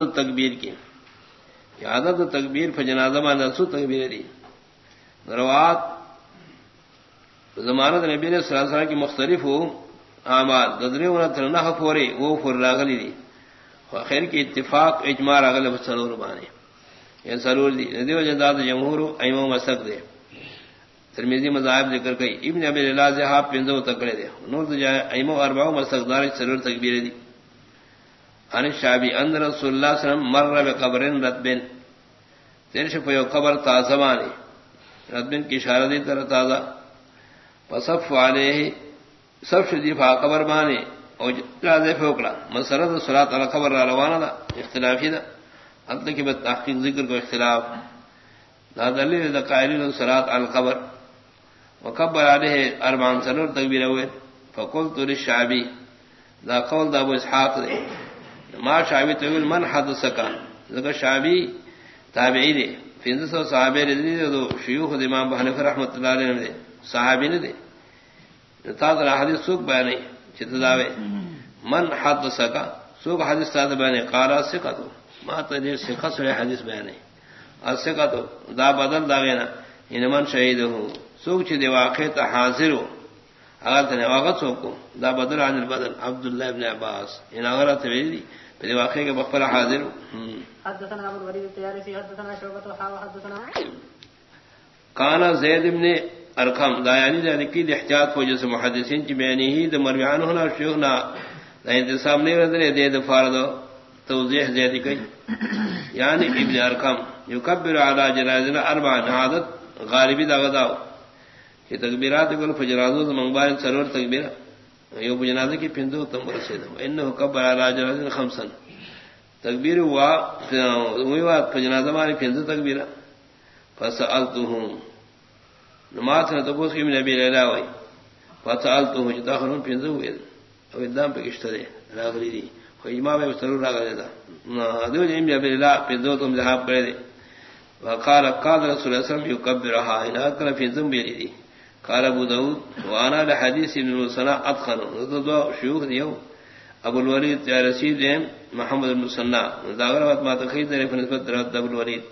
تکبیر کی عادت تکبیر فجنازمہ نسو تکبیر دی۔ روات زمانت نبی نے سراسرا کی مختلف ہو آماد گدرے نہ فورے وہ فر راغلی دی۔ خیر کی اتفاق، اجماع راغل سرور بانے یہ سرور دی۔ ندی و جداد جمہور ایمو مسک دے۔ ترمیزی مذاہب ذکر کئی۔ ابن ابی اللہ سے ہاپ پنزو تکڑے دے۔ نور جائے ایمو ارباؤ مسک دار سرور تکبیر دی۔ ان شابی ان رسول اللہ صلی اللہ علیہ وسلم مر بقبر رتبن تیرش پیو قبر تازہ مانی. رتبن کی اشارہ دی طرح تازہ. فصف علیہ سب شدیفا قبر مانی. او جی، جازے فوکلا مسرد صلاة علی قبر را روانا دا، اختلافی دا. حتی کی بات تحقیق ذکر کو اختلاف. دا دلیل دا قائلین صلاة علی قبر. وقبر علیہ اربعان سنور تکبیر ہوئے. فقلت للشعبی. دا قول دا ابو اسحاق دے. ما شابی تقول من حد سکا ذکر شابی تابعی دے. فینز سو صحابی رضی دے دو شیوخ دے امام بحنف رحمت اللہ علیہ دے. صحابی نے دے تا در حدیث سوک بیانی چیت داوے من حد سکا سوک حدیث تا بیانی. قارا سکا تو ما تا دیر سکا سوے حدیث بیانی. اور سکا تو دا بدل داوینا ان من شہید ہوں سوک چی دے واقع تا حاضر ہو اگر تنے واقع سوکو دا بدل عن البدل ابن عباس۔ ان اگر پھر واقعے کے بخبر حاضر۔ حدثنا ابو حدثنا حا وحدثنا کانا زید ابن ارقم۔ دا یعنی دا کی احتیاط جس محدثین کی ہی دا مرویان ہونا نہیں رہتے دے توضیح کئی۔ یعنی ابن ارقم یکبر علی جنازنا اربع عادت غالبی دا غداو۔ کہ تکبیرات کل فجرازو دا منگبار سرور تکبیرات یو بجنازہ کی پندو تم رسید انه کبر علی جنازہ خمسن. تکبیر ہوا ہوئی بات فجنازہ ماری پندو تکبیر فسالتهم نماز نے تبوس کی نبی لیلا ہوئی. فسالتهم جتا خرون پندو ہوئی او ادام پہ کشترے راغلی دی. خو اجماع میں ضرور راغلی دا. دو جیم نبی لیلا پندو تم ذہاب کرے دے. وقال، قال رسول اللہ صلی اللہ علیہ وسلم یکبرها انہا کر پندو بیری دی. قال ابو داود، وانا لحديث ابن مسنا ادخل. ذو شيوخ ديو ابو الوليد يا رسيد محمد بن المسنى ذاغر ما تخيد نسبت ابو الوليد